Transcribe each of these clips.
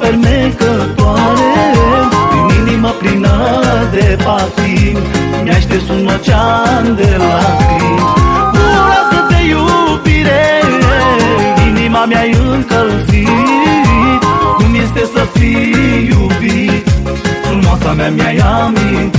fermecătoare Din inimă plină de patim Mi-a șters un ocean de lacrimi Ura de iubire Inima mi-ai încălzit Cum este să fii iubit? Frumoasa mea mi-ai amintit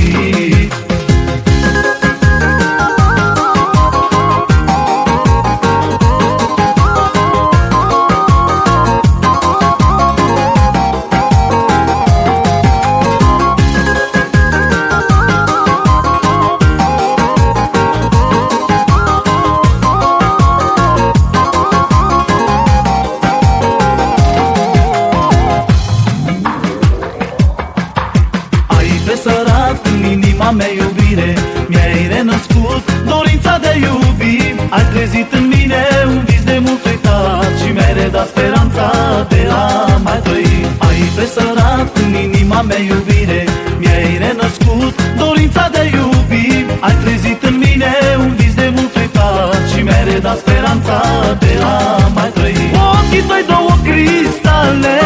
inima mea iubire Mi-ai renăscut dorința de iubi Ai trezit în mine un vis de mult uitat Și mi-ai redat speranța de a mai trăi. Ai presărat în inima mea iubire Mi-ai renăscut dorința de iubi Ai trezit în mine un vis de mult uitat Și mi-ai redat speranța de a mai trăi. Ochii tăi două cristale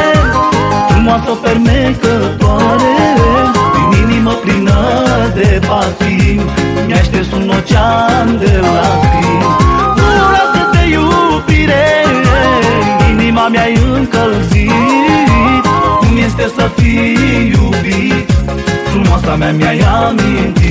Frumoasă fermecătoare de patim Mi-a șters un ocean de lacrimi. Ura de iubire Inima mi-ai încălzit Cum este să fii iubit? Frumoasa mea mi-ai amintit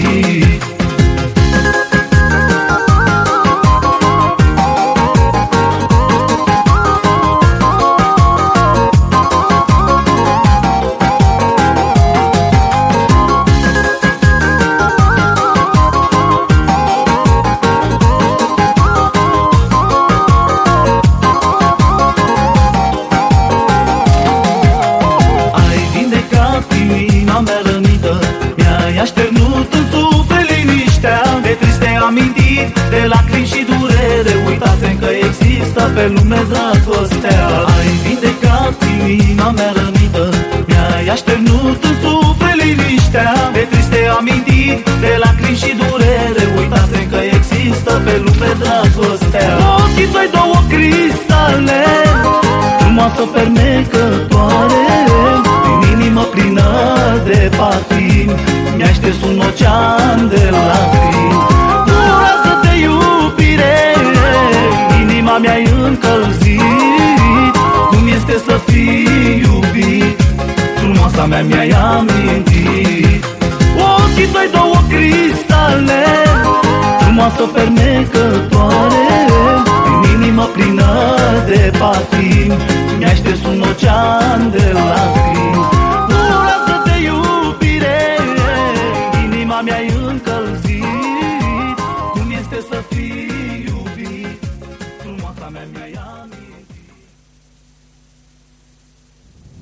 De lacrimi și durere Uitasem că există pe lume dragostea. Ai vindecat inima mea rănită Mi-ai așternut în suflet liniștea. De triste amintiri, de lacrimi și durere Uitasem că există pe lume dragostea. Ochii tăi două cristale Frumoasă fermecătoare Din inimă plină de patini Mi-ai șters un ocean de lacrimi inima mi-ai încălzit Cum este să fii iubit? Frumoasa mea mi-ai amintit. Ochii tăi două cristale Frumoasă fermecătoare